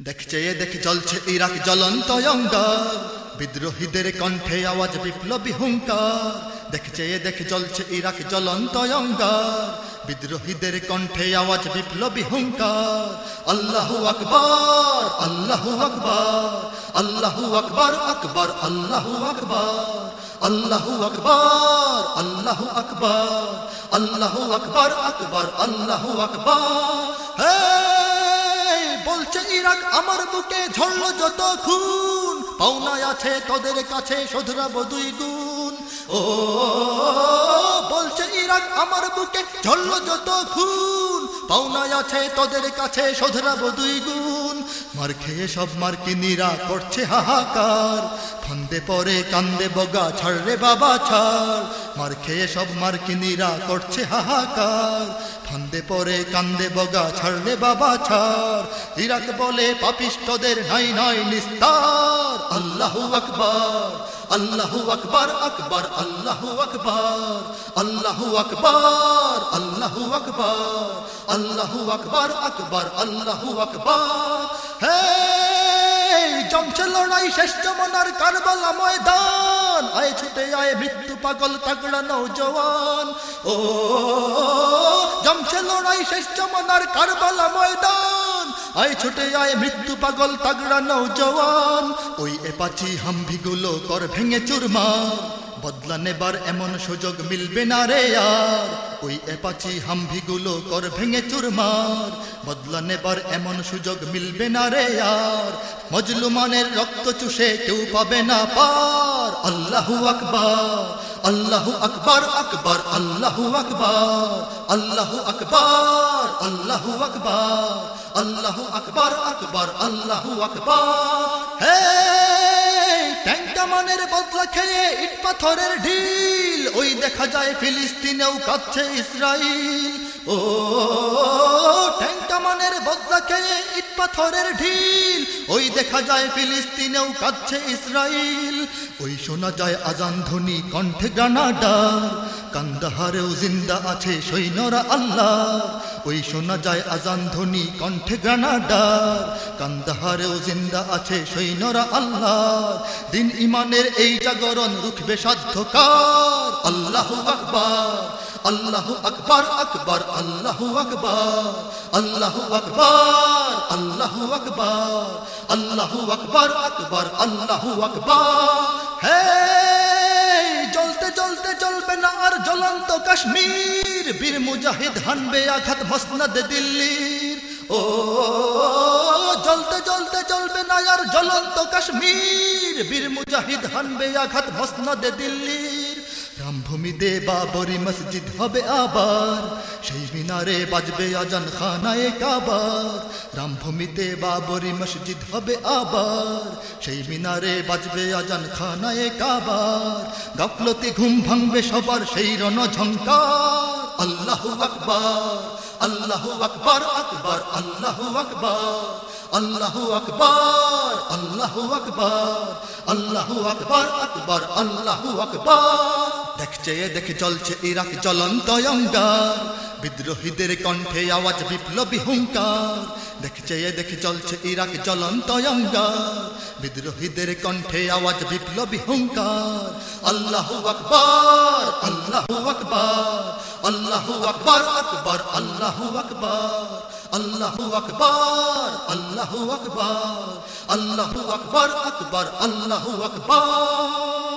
দেখছে এ দেখে চলছে ইরাক জ্বলন্ত অঙ্গার। বিদ্রোহীদের কণ্ঠে আওয়াজ বিপ্লবী হুঙ্কার। দেখছে এ দেখে চলছে ইরাক জ্বলন্ত অঙ্গার। বিদ্রোহীদের কণ্ঠে আওয়াজ বিপ্লবী হুঙ্কার। আল্লাহু আকবার আল্লাহু আকবার আল্লাহু আকবার আকবার, আল্লাহু আকবার আল্লাহু আকবার আল্লাহু আকবার আল্লাহু আকবার আকবার, আল্লাহু আকবার। হে বলছে, ইরাক, আমার বুকে ঝরলো যত খুন। পাওনায় আছে তোদের কাছে শোধরাবো দুই গুণ। ও, বলছে, ইরাক, আমার বুকে ঝরলো যত খুন। পাওনায় আছে তোদের কাছে শোধরাবো দুই গুণ। মার খেয়ে সব মার্কিনীরা করছে হাহাকার। ফান্দে পরে কান্দে বগা, ছাড় রে বাবা, ছাড়। মার খেয়ে সব মার্কিনীরা করছে হাহাকার। ফান্দে পরে কান্দে বগা ছাড়লে বাবা, ছাড়। ইরাক বলে পাপিষ্টদের নাই নাই নিস্তার। আল্লাহু আকবার আল্লাহু আকবার আকবার, আল্লাহু আকবার আল্লাহু আকবার আল্লাহু আকবার আল্লাহু আকবার আকবার, আল্লাহু আকবার। হে জমছে লড়াই শেষ জমানার কারবালা ময়দান। আয় ছুটে, আয় মৃত্যু পাগল, তাগড়া নৌজওয়ান ও, জমছে লড়াই শেষ জমানার কারবালা ময়দান। আয় ছুটে, আয় মৃত্যু পাগল, তাগড়া নৌজওয়ান ওই এপাচি হাম্ভিগুলো কর ভেঙে চুরমার। বদলা নেবার এমন সুযোগ মিলবে না রে আর। ওই এপাচি হাম্ভিগুলো কর ভেঙে চুরমার। বদলা নেবার এমন সুযোগ মিলবে না রে আর। মজলুমানের রক্ত চুষে কেউ পাবে না পার। আল্লাহু আকবার আল্লাহু আকবার আকবার, আল্লাহু আকবার আল্লাহু আকবার আল্লাহু আকবার আল্লাহু আকবার আকবার, আল্লাহু আকবার। হে ট্যাঙ্কা মানের বদলা খেয়ে ইট পাথরের ঢিল। ওই দেখা যায় ফিলিস্তিনেও কাঁদছে ইসরাইল। ও ট্যাঙ্কা মানের বদলা খেয়ে ইট পাথরের ঢিল। ওই দেখা যায় ফিলিস্তিনেও কাঁদছে ইসরাইল। ওই শোনা যায় আজান ধ্বনি, কণ্ঠে গ্রানাডার। কান্দাহারেও জিন্দা আছে সৈন্যরা আল্লাহ। ওই শোনা যায় আজান ধ্বনি, কণ্ঠে গ্রানাডার। কান্দাহারেও জিন্দা আছে সৈন্যরা আল্লাহ। দিন ইমানের এই জাগরণ রুখবে সাধ্যকার। আল্লাহু আকবার আল্লাহু আকবার আকবার, আল্লাহু আকবার আল্লাহু আকবার আল্লাহু আকবার আল্লাহু আকবার আকবার, আল্লাহু আকবার। হে জ্বলতে জ্বলতে জ্বলবে না আর জ্বলন্ত কাশ্মীর। বীর মুজাহিদ হানবে আঘাত মসনদ দিল্লির। ও, জ্বলতে জ্বলতে জ্বলবে না আর জ্বলন্ত কাশ্মীর। বীর মুজাহিদ হানবে আঘাত মসনদ দিল্লির। রামভূমিতে বাবরি মসজিদ হবে আবার। সেই মিনারে বাজবে আজান খানায় কাবার। রামভূমিতে বাবরি মসজিদ হবে আবার। সেই মিনারে বাজবে আজান খানায় কাবার। গাফলতি ঘুম ভাঙবে সবার সেই রণ ঝঙ্কার আল্লাহু আকবার আল্লাহু আকবার আকবার, আল্লাহু আকবার আল্লাহু আকবার আল্লাহু আকবার আল্লাহু আকবার আকবার, আল্লাহু আকবার। দেখছে দেখে চলছে ইরাক জ্বলন্ত অঙ্গার বিদ্রোহীদের কণ্ঠে আওয়াজ বিপ্লবী হুঙ্কার। দেখছে দেখে চলছে ইরাক জ্বলন্ত অঙ্গার বিদ্রোহীদের কণ্ঠে আওয়াজ বিপ্লবী হুঙ্কার। আল্লাহু আকবার আল্লাহু আকবার আল্লাহু আকবার আকবার, আল্লাহু আকবার আল্লাহু আকবার আল্লাহু আকবার আল্লাহু আকবার আকবার, আল্লাহু আকবার।